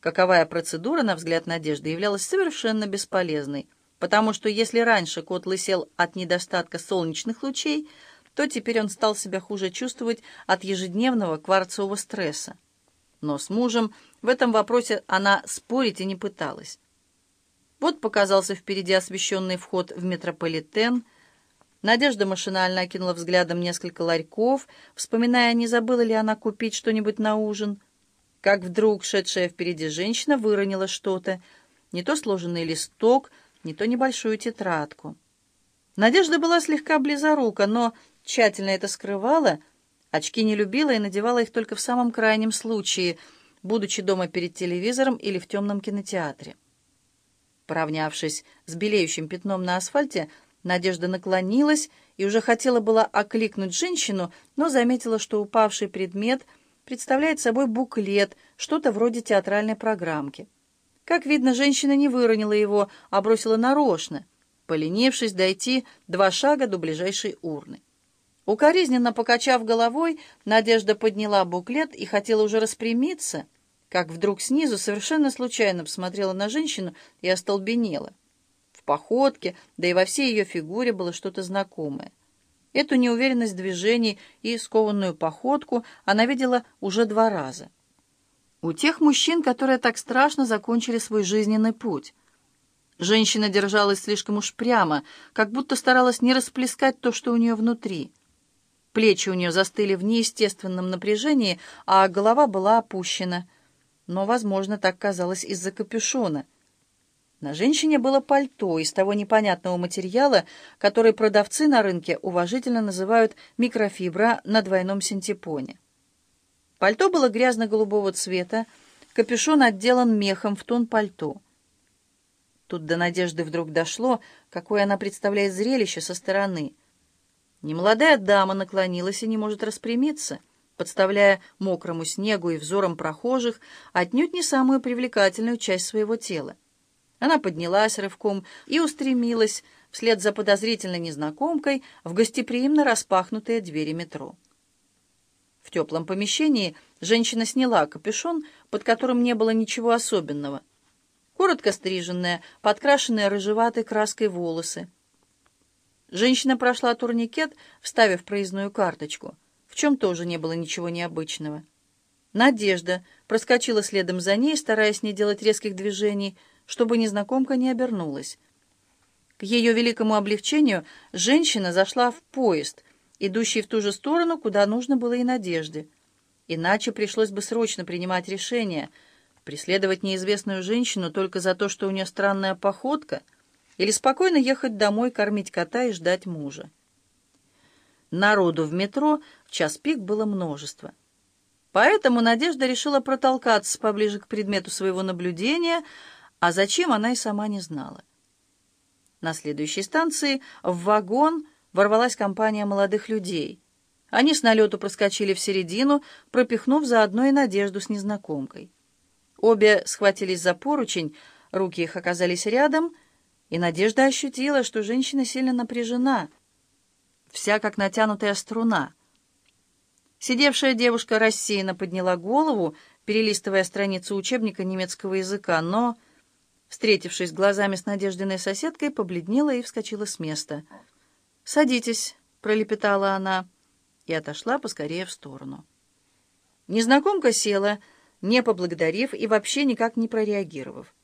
Каковая процедура, на взгляд Надежды, являлась совершенно бесполезной, потому что если раньше кот лысел от недостатка солнечных лучей, то теперь он стал себя хуже чувствовать от ежедневного кварцевого стресса. Но с мужем в этом вопросе она спорить и не пыталась. Вот показался впереди освещенный вход в метрополитен. Надежда машинально окинула взглядом несколько ларьков, вспоминая, не забыла ли она купить что-нибудь на ужин. Как вдруг шедшая впереди женщина выронила что-то, не то сложенный листок, не то небольшую тетрадку. Надежда была слегка близорука, но тщательно это скрывала, очки не любила и надевала их только в самом крайнем случае, будучи дома перед телевизором или в темном кинотеатре. Поравнявшись с белеющим пятном на асфальте, Надежда наклонилась и уже хотела была окликнуть женщину, но заметила, что упавший предмет представляет собой буклет, что-то вроде театральной программки. Как видно, женщина не выронила его, а бросила нарочно, поленившись дойти два шага до ближайшей урны. Укоризненно покачав головой, Надежда подняла буклет и хотела уже распрямиться — как вдруг снизу совершенно случайно посмотрела на женщину и остолбенела. В походке, да и во всей ее фигуре было что-то знакомое. Эту неуверенность движений и скованную походку она видела уже два раза. У тех мужчин, которые так страшно закончили свой жизненный путь. Женщина держалась слишком уж прямо, как будто старалась не расплескать то, что у нее внутри. Плечи у нее застыли в неестественном напряжении, а голова была опущена — но, возможно, так казалось из-за капюшона. На женщине было пальто из того непонятного материала, который продавцы на рынке уважительно называют микрофибра на двойном синтепоне. Пальто было грязно-голубого цвета, капюшон отделан мехом в тон пальто. Тут до Надежды вдруг дошло, какое она представляет зрелище со стороны. Немолодая дама наклонилась и не может распрямиться — подставляя мокрому снегу и взорам прохожих отнюдь не самую привлекательную часть своего тела. Она поднялась рывком и устремилась вслед за подозрительной незнакомкой в гостеприимно распахнутые двери метро. В теплом помещении женщина сняла капюшон, под которым не было ничего особенного. Коротко стриженные, подкрашенные рыжеватой краской волосы. Женщина прошла турникет, вставив проездную карточку — в чем тоже не было ничего необычного. Надежда проскочила следом за ней, стараясь не делать резких движений, чтобы незнакомка не обернулась. К ее великому облегчению женщина зашла в поезд, идущий в ту же сторону, куда нужно было и Надежде. Иначе пришлось бы срочно принимать решение, преследовать неизвестную женщину только за то, что у нее странная походка, или спокойно ехать домой, кормить кота и ждать мужа. Народу в метро в час пик было множество. Поэтому Надежда решила протолкаться поближе к предмету своего наблюдения, а зачем она и сама не знала. На следующей станции в вагон ворвалась компания молодых людей. Они с налету проскочили в середину, пропихнув заодно и Надежду с незнакомкой. Обе схватились за поручень, руки их оказались рядом, и Надежда ощутила, что женщина сильно напряжена — вся как натянутая струна. Сидевшая девушка рассеянно подняла голову, перелистывая страницу учебника немецкого языка, но, встретившись глазами с Надеждиной соседкой, побледнела и вскочила с места. «Садитесь», — пролепетала она, и отошла поскорее в сторону. Незнакомка села, не поблагодарив и вообще никак не прореагировав.